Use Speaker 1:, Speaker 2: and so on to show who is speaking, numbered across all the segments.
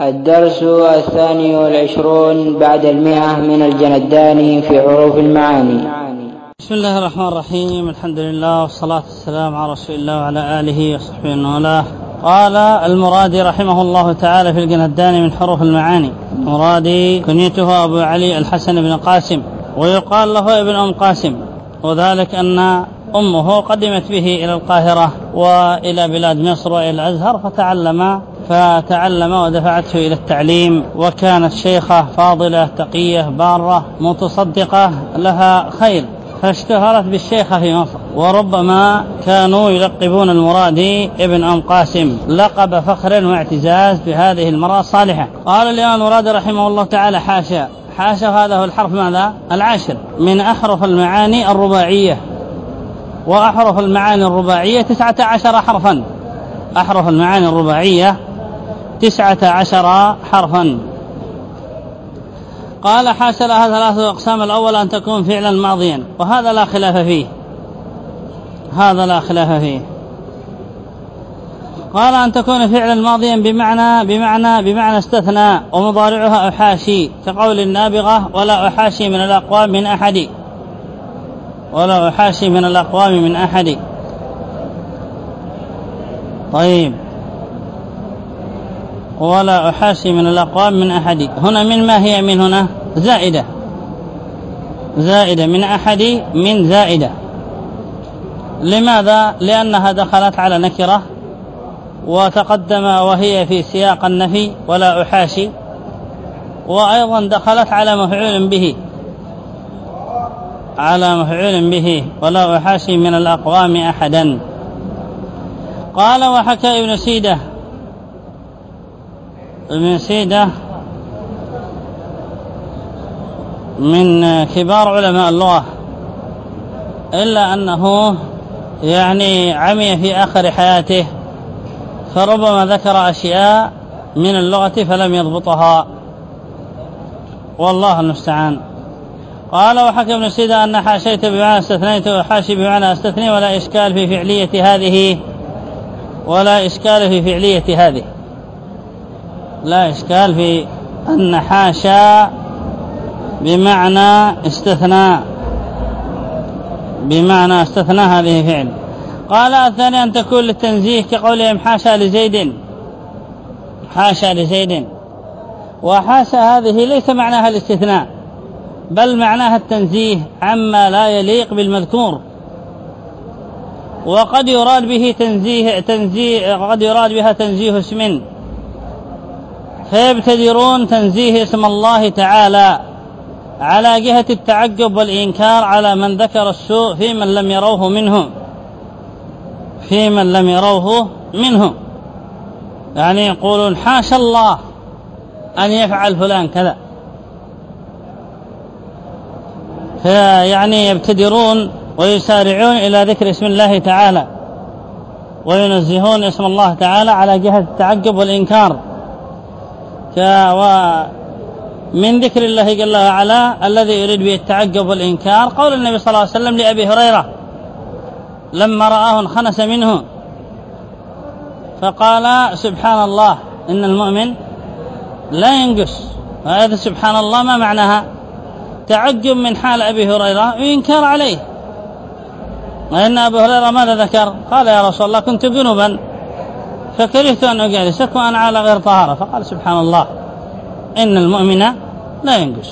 Speaker 1: الدرس الثاني والعشرون بعد المئة من الجنداني في حروف المعاني.
Speaker 2: بسم الله الرحمن الرحيم. الحمد لله والصلاة والسلام على رسول الله وعلى آله وصحبه ومن والاه. قال المرادي رحمه الله تعالى في الجنداني من حروف المعاني. المرادي كنيته أبو علي الحسن بن قاسم. ويقال له ابن أم قاسم. وذلك أن أمه قدمت به إلى القاهرة وإلى بلاد مصر وإلى الأزهر فتعلم فتعلم ودفعته إلى التعليم وكانت شيخة فاضلة تقية بارة متصدقة لها خير. فاشتهرت بالشيخة في مصر وربما كانوا يلقبون المرادي ابن أم قاسم. لقب فخر واعتزاز بهذه المرأة الصالحة. قال الإمام المرادي رحمه الله تعالى حاشا. حاشا هذا هو الحرف ماذا؟ العاشر. من أحرف المعاني الرباعية. وأحرف المعاني الرباعية تسعة عشر حرفا. أحرف المعاني الرباعية تسعة عشر حرفا. قال حاش لها ثلاثة أقسام الأول أن تكون فعلا ماضيا وهذا لا خلاف فيه. هذا لا خلاف فيه. قال أن تكون فعلا ماضيا بمعنى بمعنى بمعنى استثناء ومضارعها أحاشي كقول النابغة ولا أحاشي من الأقوام من أحد ولا أحاشي من الأقوام من أحد طيب. ولا أحاشي من الأقوام من أحد. هنا من ما هي من هنا؟ زائدة. زائدة من أحد من زائدة. لماذا؟ لأنها دخلت على نكرة وتقدم وهي في سياق النفي ولا أحاشي وأيضا دخلت على مفعول به. على مفعول به. ولا أحاشي من الأقوام أحدا. قال وحكى ابن سيدة ابن سيدة من كبار علماء اللغة إلا أنه يعني عمي في آخر حياته فربما ذكر أشياء من اللغة فلم يضبطها. والله المستعان. قال وحكى ابن سيدة أن حاشيت بمعنى استثنيت وحاشي بمعنى استثني ولا إشكال في فعلية هذه ولا إشكال في فعلية هذه. لا إشكال في أن حاشا بمعنى استثناء. بمعنى استثناء هذه فعل قال الثاني أن تكون للتنزيه كقولهم حاشا لزيد. حاشا لزيد. وحاشا هذه ليس معناها الاستثناء بل معناها التنزيه عما لا يليق بالمذكور. وقد يراد به تنزيه تنزيه قد يراد بها تنزيه اسم. فيبتدرون تنزيه اسم الله تعالى على جهة التعجب والإنكار على من ذكر السوء في من لم يروه منه. في من لم يروه منه. يعني يقولون حاشا الله أن يفعل فلان كذا. فيعني يبتدرون ويسارعون إلى ذكر اسم الله تعالى. وينزهون اسم الله تعالى على جهة التعجب والإنكار. ومن ذكر الله جل وعلا الذي يريد به التعجب والإنكار قول النبي صلى الله عليه وسلم لأبي هريرة لما رآه انخنس منه فقال سبحان الله إن المؤمن لا ينقص. وهذا سبحان الله ما معناها؟ تعجب من حال أبي هريرة وإنكار عليه. وإن أبي هريرة ماذا ذكر؟ قال يا رسول الله كنت جنبا. فكرهت أن أجالسك وأنا على غير طهارة فقال سبحان الله إن المؤمن لا ينقص.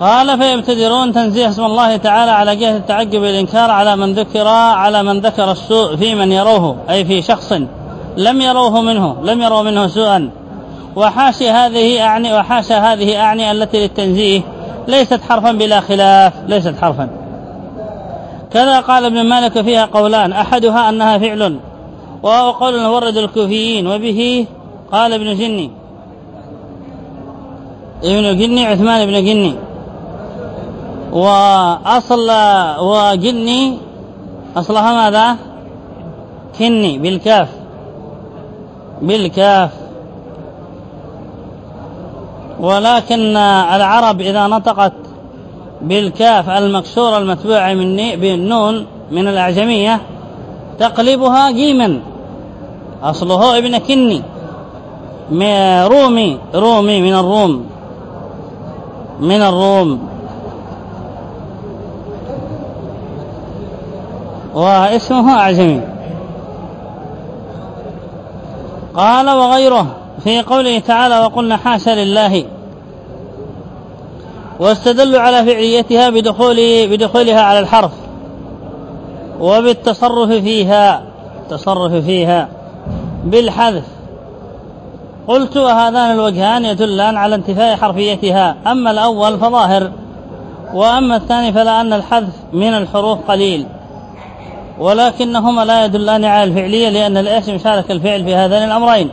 Speaker 2: قال فيبتدرون تنزيه اسم الله تعالى على جهة التعجب والإنكار على من ذكر على من ذكر السوء في من يروه أي في شخص لم يروه منه لم يروا منه سوءا. وحاشي هذه أعني وحاشا هذه أعني التي للتنزيه ليست حرفا بلا خلاف ليست حرفا. كذا قال ابن مالك فيها قولان. أحدها أنها فعل وهو قول ورد الكوفيين وبه قال ابن جني. ابن جني عثمان بن جني. وأصل وجني أصلها ماذا؟ كني بالكاف. بالكاف. ولكن العرب إذا نطقت بالكاف المكسورة المتبوعة من بالنون من الأعجمية تقلبها جيما. أصله ابن كني. رومي رومي من الروم. من الروم. واسمه أعجمي. قال وغيره. في قوله تعالى وقلنا حاشا لله. واستدلوا على فعليتها بدخول بدخولها على الحرف. وبالتصرف فيها التصرف فيها بالحذف. قلت وهذان الوجهان يدلان على انتفاء حرفيتها. أما الأول فظاهر وأما الثاني فلا أن الحذف من الحروف قليل. ولكنهما لا يدلان على الفعلية لأن الاسم شارك الفعل في هذين الأمرين.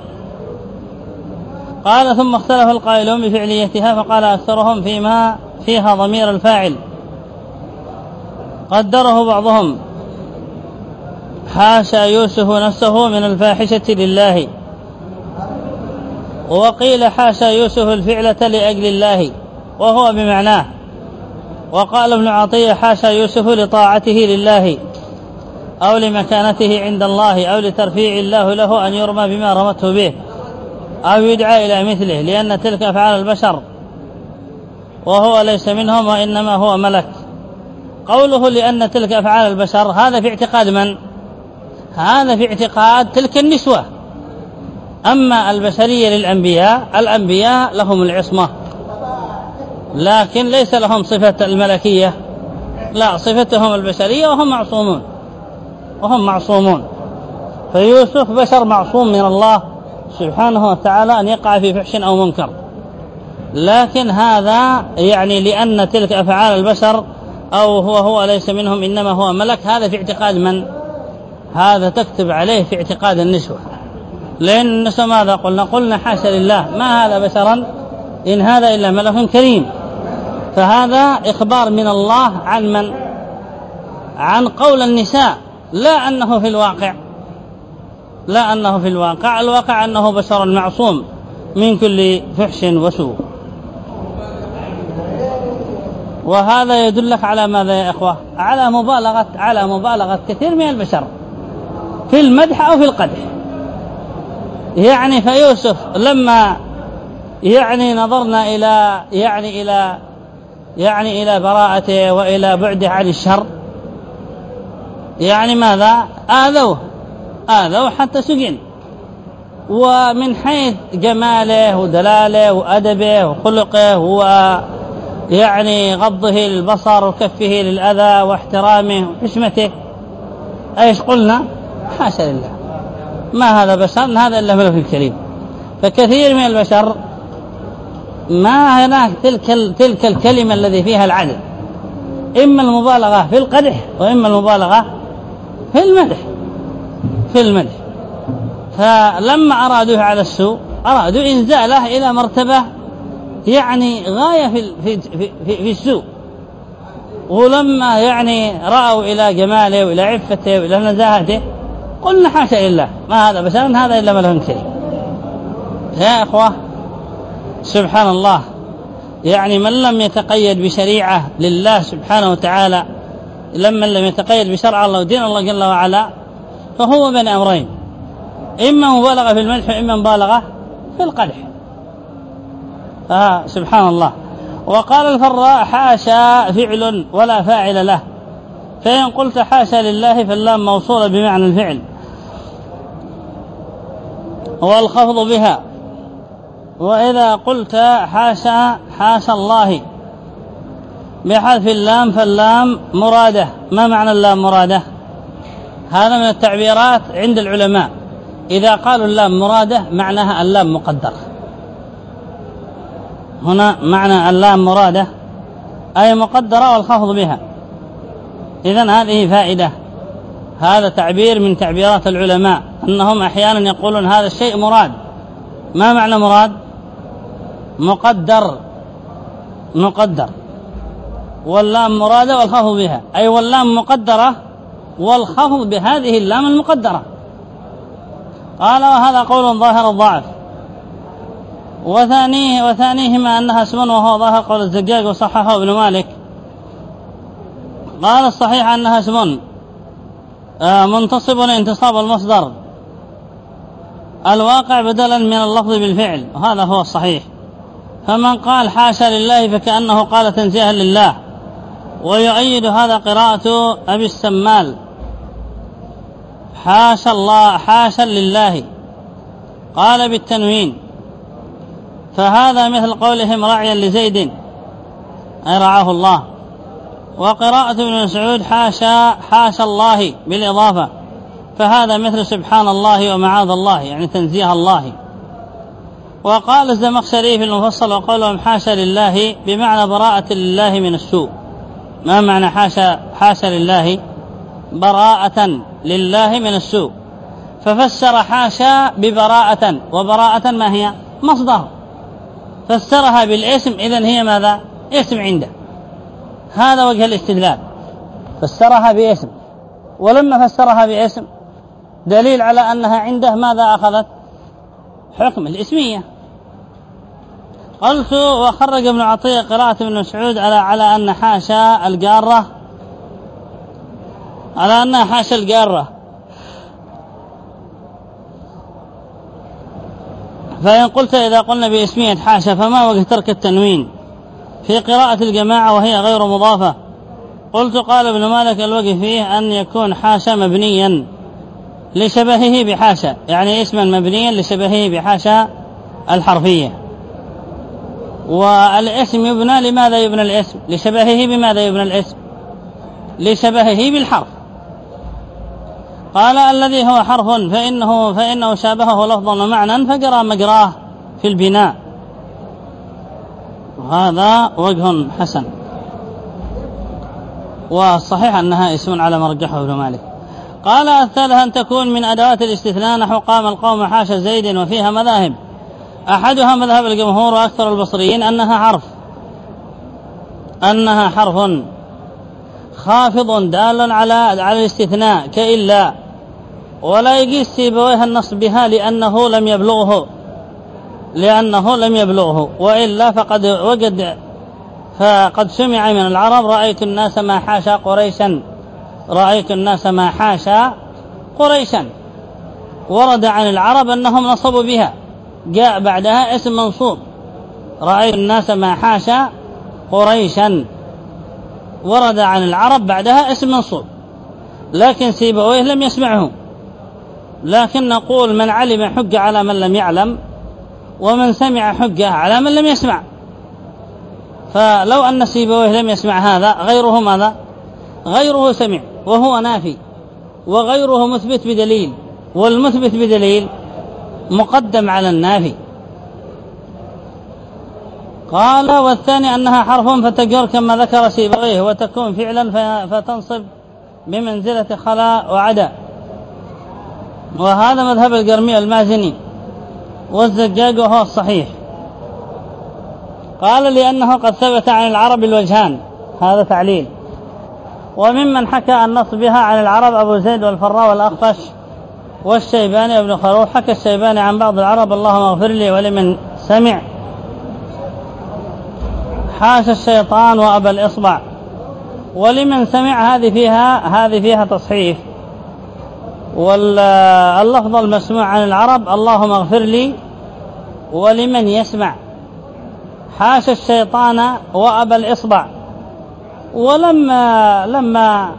Speaker 2: قال ثم اختلف القائلون بفعليتها فقال أكثرهم فيما فيها ضمير الفاعل. قدره بعضهم. حاشا يوسف نفسه من الفاحشة لله. وقيل حاشا يوسف الفعلة لأجل الله وهو بمعناه. وقال ابن عطية حاشا يوسف لطاعته لله أو لمكانته عند الله أو لترفيع الله له أن يرمى بما رمته به. أو يدعى إلى مثله لأن تلك أفعال البشر. وهو ليس منهم وإنما هو ملك. قوله لأن تلك أفعال البشر هذا في اعتقاد من؟ هذا في اعتقاد تلك النسوة. أما البشرية للأنبياء الأنبياء لهم العصمة. لكن ليس لهم صفة الملكية. لا صفتهم البشرية وهم معصومون. وهم معصومون. فيوسف بشر معصوم من الله. سبحانه وتعالى أن يقع في فحش أو منكر. لكن هذا يعني لأن تلك أفعال البشر أو هو هو ليس منهم إنما هو ملك هذا في اعتقاد من؟ هذا تكتب عليه في اعتقاد النسوة. لأن النسوة ماذا قلنا؟ قلنا حاشا لله. ما هذا بشرا؟ إن هذا إلا ملك كريم. فهذا إخبار من الله عن من؟ عن قول النساء لا أنه في الواقع. لا أنه في الواقع الواقع أنه بشر معصوم من كل فحش وسوء وهذا يدلك على ماذا يا إخوة؟ على مبالغة على مبالغة كثير من البشر في المدح أو في القدح. يعني فيوسف لما يعني نظرنا إلى يعني إلى يعني إلى براءته وإلى بعده عن الشر يعني ماذا؟ آذوه. آذوه حتى سجن. ومن حيث جماله ودلاله وأدبه وخلقه ويعني غضه للبصر وكفه للأذى واحترامه وحشمته إيش قلنا؟ حاشا لله. ما هذا بشر هذا إلا ملك كريم فكثير من البشر ما هناك تلك تلك الكلمة الذي فيها العدل. إما المبالغة في القدح وإما المبالغة في المدح. في المدح فلما أرادوه على السوء أرادوا إنزاله إلى مرتبة يعني غاية في, في, في, في السوء. ولما يعني رأوا إلى جماله وإلى عفته وإلى نزاهته قلنا حاشا لله ما هذا بشر هذا إلا ملك كريم يا إخوة سبحان الله يعني من لم يتقيد بشريعة لله سبحانه وتعالى لما لم يتقيد بشرع الله ودين الله جل وعلا فهو بين أمرين. إما مبالغة في المدح وإما مبالغة في القدح. آه سبحان الله وقال الفراء حاشا فعل ولا فاعل له. فإن قلت حاشا لله فاللام موصولة بمعنى الفعل. والخفض بها. وإذا قلت حاشا حاشا الله. بحذف اللام فاللام مرادة. ما معنى اللام مرادة؟ هذا من التعبيرات عند العلماء. إذا قالوا اللام مرادة معناها اللام مقدر هنا معنى اللام مرادة أي مقدرة والخفض بها. إذا هذه فائدة. هذا تعبير من تعبيرات العلماء أنهم أحيانا يقولون هذا الشيء مراد. ما معنى مراد؟ مقدر. مقدر. واللام مرادة والخفض بها. أي واللام مقدرة والخفض بهذه اللام المقدرة. قال وهذا قول ظاهر الضعف. وثانيه وثانيهما أنها اسم وهو ظاهر قول الزجاج وصححه ابن مالك. قال الصحيح أنها اسم. آه، منتصب انتصاب المصدر. الواقع بدلا من اللفظ بالفعل. وهذا هو الصحيح. فمن قال حاشا لله فكأنه قال تنزيها لله. ويؤيد هذا قراءة أبي السمال. حاشا الله حاشا لله. قال بالتنوين. فهذا مثل قولهم راعيا لزيد. أي رعاه الله. وقراءة ابن مسعود حاشا حاشا الله بالإضافة. فهذا مثل سبحان الله ومعاذ الله يعني تنزيه الله. وقال الزمخشري في المفصل وقولهم حاشا لله بمعنى براءة لله من السوء. ما معنى حاشا حاشا لله؟ براءة لله من السوء. ففسر حاشا ببراءة وبراءة ما هي؟ مصدر. فسرها بالاسم إذن هي ماذا؟ اسم عنده. هذا وجه الاستدلال. فسرها باسم. ولما فسرها باسم دليل على أنها عنده ماذا أخذت؟ حكم الإسمية. قلت وخرج ابن عطية قراءة ابن مسعود على على أن حاشا الجارة على أنها حاشا الجارة. فإن قلت إذا قلنا باسمية حاشا فما وجه ترك التنوين؟ في قراءة الجماعة وهي غير مضافة. قلت قال ابن مالك الوجه فيه أن يكون حاشا مبنيا لشبهه بحاشا. يعني اسما مبنيا لشبهه بحاشا الحرفية. والاسم يبنى لماذا يبنى الاسم؟ لشبهه بماذا يبنى الاسم؟ لشبهه بالحرف. قال الذي هو حرف فإنه, فإنه شابهه لفظا ومعنى فجرى مجراه في البناء. وهذا وجه حسن. والصحيح أنها اسم على مرجحه ابن مالك. قال الثالث أن تكون من أدوات الاستثناء نحو قام القوم حاشا زيد وفيها مذاهب. أحدها مذهب الجمهور وأكثر البصريين أنها حرف. أنها حرف خافض دال على على الاستثناء كإلا. ولا يقيس سيبويه النص بها لأنه لم يبلغه لأنه لم يبلغه. وإلا فقد وجد فقد سمع من العرب رأيت الناس ما حاشا قريشا رأيت الناس ما حاشا قريشا. ورد عن العرب أنهم نصبوا بها. جاء بعدها اسم منصوب. رأيت الناس ما حاشا قريشا. ورد عن العرب بعدها اسم منصوب. لكن سيبويه لم يسمعه. لكن نقول من علم حج على من لم يعلم ومن سمع حجة على من لم يسمع. فلو أن سيبويه لم يسمع هذا غيره ماذا؟ غيره سمع وهو نافي وغيره مثبت بدليل والمثبت بدليل مقدم على النافي. قال والثاني أنها حرف فتجر كما ذكر سيبويه وتكون فعلا فتنصب بمنزلة خلا وعدا وهذا مذهب القرمي المازني والزجاج وهو الصحيح. قال لأنه قد ثبت عن العرب الوجهان هذا تعليل. وممن حكى النص بها عن العرب أبو زيد والفراء والأخفش والشيباني وابن خروف حكى الشيباني عن بعض العرب اللهم اغفر لي ولمن سمع. حاش الشيطان وأبى الإصبع. ولمن سمع هذه فيها هذه فيها تصحيف واللفظ المسموع عن العرب اللهم اغفر لي ولمن يسمع. حاش الشيطان وأبى الإصبع. ولما لما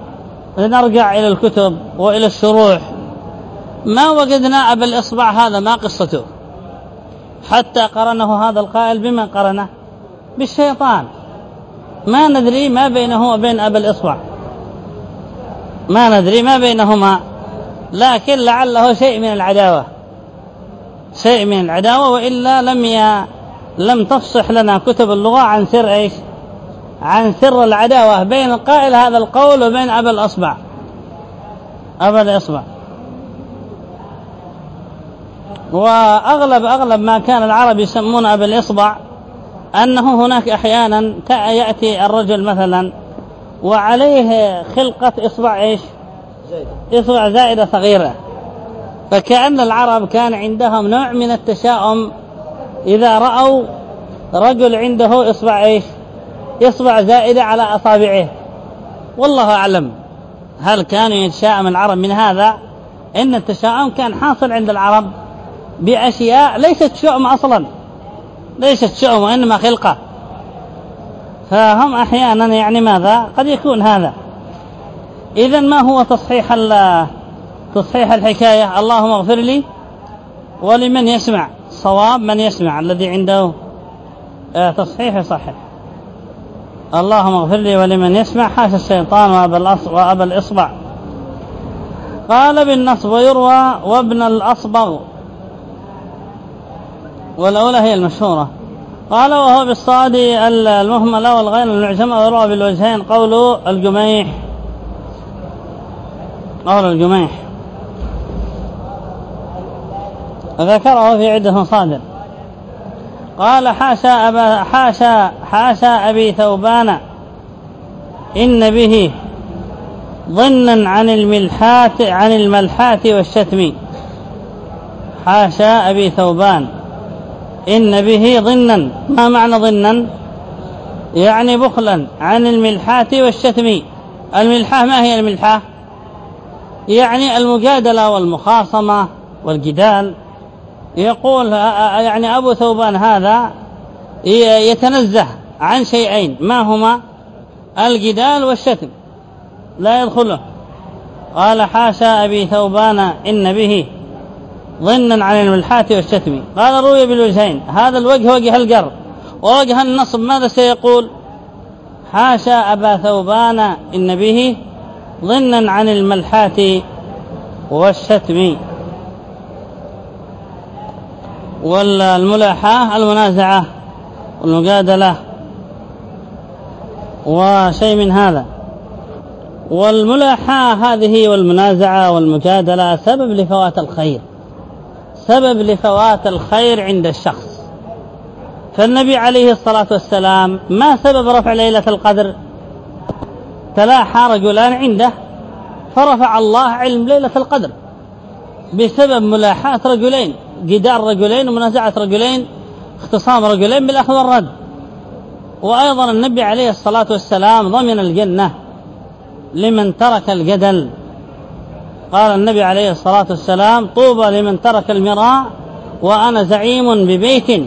Speaker 2: نرجع إلى الكتب وإلى الشروح ما وجدنا أبا الإصبع هذا ما قصته. حتى قرنه هذا القائل بمن قرنه؟ بالشيطان. ما ندري ما بينه وبين أبا الإصبع. ما ندري ما بينهما. لكن لعله شيء من العداوة. شيء من العداوة وإلا لم ي... لم تفصح لنا كتب اللغة عن سر إيش؟ عن سر العداوة بين قائل هذا القول وبين أبا الأصبع. أبا الأصبع. وأغلب أغلب ما كان العرب يسمون أبا الإصبع أنه هناك أحيانا يأتي الرجل مثلا وعليه خلقة إصبع إيش؟ إصبع زائدة صغيرة. فكأن العرب كان عندهم نوع من التشاؤم إذا رأوا رجل عنده إصبع إيش؟ إصبع زائدة على أصابعه. والله أعلم. هل كانوا يتشاءم العرب من هذا؟ إن التشاؤم كان حاصل عند العرب بأشياء ليست شؤم أصلا. ليست شؤم وإنما خلقة. فهم أحيانا يعني ماذا؟ قد يكون هذا. إذا ما هو تصحيح تصحيح الحكاية؟ اللهم اغفر لي ولمن يسمع. صواب من يسمع. الذي عنده آه، تصحيح يصحح اللهم اغفر لي ولمن يسمع. حاش الشيطان وأبا الإصبع. قال بالنصب ويروى وابن الأصبغ. والأولى هي المشهورة. قال وهو بالصاد المهملة والغين المعجمة. ويروى بالوجهين. قول الجميح. قول الجميح. ذكره في عدة مصادر. قال حاشا أبا حاشا حاشا أبي ثوبان إن به ظنا عن الملحات عن الملحات والشتم. حاشا أبي ثوبان إن به ظنا. ما معنى ظنا؟ يعني بخلا عن الملحات والشتم. الملحة ما هي الملحة؟ يعني المجادلة والمخاصمة والجدال. يقول يعني أبو ثوبان هذا يتنزه عن شيئين. ما هما؟ الجدال والشتم. لا يدخله. قال حاشا أبي ثوبان إن به ظنا عن الملحات والشتم. قال روي بالوجهين. هذا الوجه وجه القر ووجه النصب. ماذا سيقول؟ حاشا أبا ثوبان إن به ظنا عن الملحات والشتم والملاحاة المنازعة والمجادلة وشيء من هذا. والملاحاة هذه والمنازعة والمجادلة سبب لفوات الخير. سبب لفوات الخير عند الشخص. فالنبي عليه الصلاة والسلام ما سبب رفع ليلة القدر؟ تلاحى رجلان عنده فرفع الله علم ليلة القدر. بسبب ملاحاة رجلين جدار رجلين ومنازعة رجلين اختصام رجلين بالأخذ والرد. وأيضا النبي عليه الصلاة والسلام ضمن الجنة لمن ترك الجدل. قال النبي عليه الصلاة والسلام طوبى لمن ترك المراء وأنا زعيم ببيت.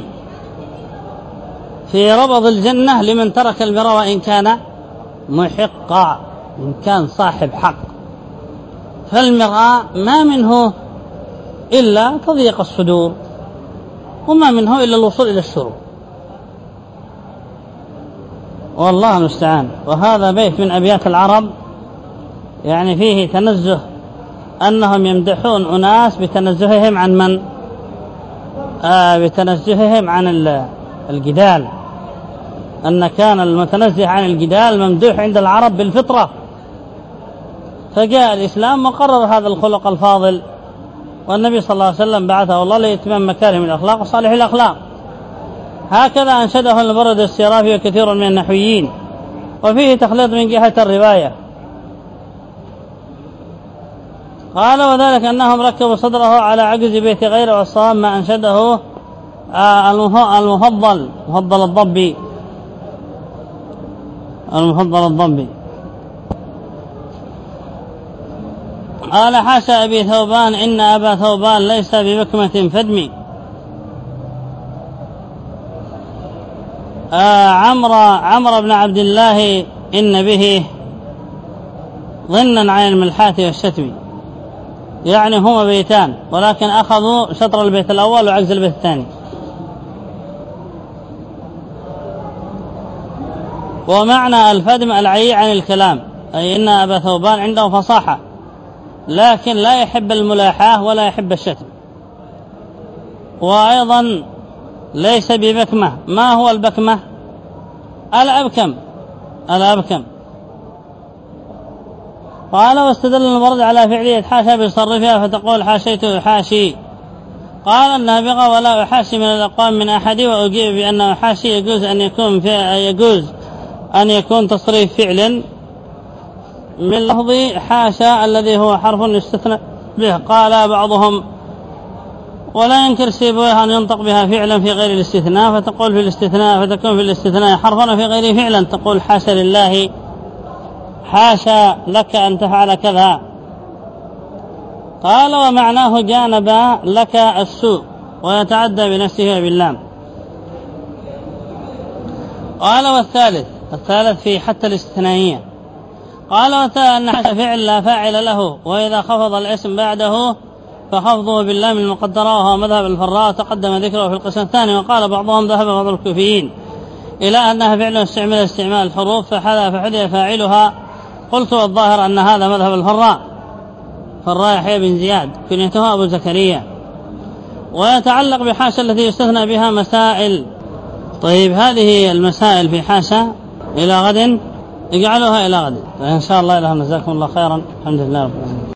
Speaker 2: في ربض الجنة لمن ترك المراء وإن كان محقا إن كان صاحب حق. فالمراء ما منه إلا تضيق الصدور وما منه إلا الوصول إلى الشرور والله المستعان. وهذا بيت من أبيات العرب يعني فيه تنزه أنهم يمدحون أناس بتنزههم عن من؟ آه بتنزههم عن الجدال. أن كان المتنزه عن الجدال ممدوح عند العرب بالفطرة. فجاء الإسلام وقرر هذا الخلق الفاضل والنبي صلى الله عليه وسلم بعثه الله لإتمام مكارم الأخلاق وصالح الأخلاق. هكذا أنشده المبرد السرافي وكثير من النحويين وفيه تخليط من جهة الرواية. قال وذلك أنهم ركبوا صدره على عجز بيت غيره والصواب ما أنشده آه، المفضل مفضل الضبي. المفضل الضبي قال حاشا أبي ثوبان إن أبا ثوبان ليس ببكمة فدمي آه عمرو بن عبد الله إن به ظنا عن الملحات والشتم. يعني هما بيتان ولكن أخذوا شطر البيت الأول وعجز البيت الثاني. ومعنى الفدم العي عن الكلام أي إن أبا ثوبان عنده فصاحة لكن لا يحب الملاحاة ولا يحب الشتم. وأيضا ليس ببكمة. ما هو البكمة؟ الأبكم الأبكم. قال واستدل المرد على فعله حاشا بصرفها فتقول حاشيت حاشي. قال النابغة ولا أحاشي من الأقوام من أحد وأجيب بأنه حاشي يجوز أن يكون في يجوز. أن يكون تصريف فعل من لفظ حاشا الذي هو حرف يستثنى به. قال بعضهم ولا ينكر سيبويه أن ينطق بها فعلا في غير الاستثناء فتقول في الاستثناء فتكون في الاستثناء حرفا في غير فعلا تقول حاشا لله حاشا لك أن تفعل كذا. قال ومعناه جانب لك السوء ويتعدى بنفسه باللام قال والثالث الثالث في حتى الاستثنائية. قال أن فعل لا فاعل له وإذا خفض الاسم بعده فخفضه باللام المقدرة وهو مذهب الفراء تقدم ذكره في القسم الثاني وقال بعضهم ذهب بعض الكوفيين إلى أنها فعل استعمل استعمال الحروف فحذا فحذي فاعلها. قلت والظاهر أن هذا مذهب الفراء. فراء يحيى بن زياد كنيته أبو زكريا. ويتعلق بحاشا التي يستثنى بها مسائل. طيب هذه المسائل في حاشا. إلى غد اجعلوها إلى غد. إن شاء الله إلى جزاكم الله خيرا. الحمد لله رب العالمين.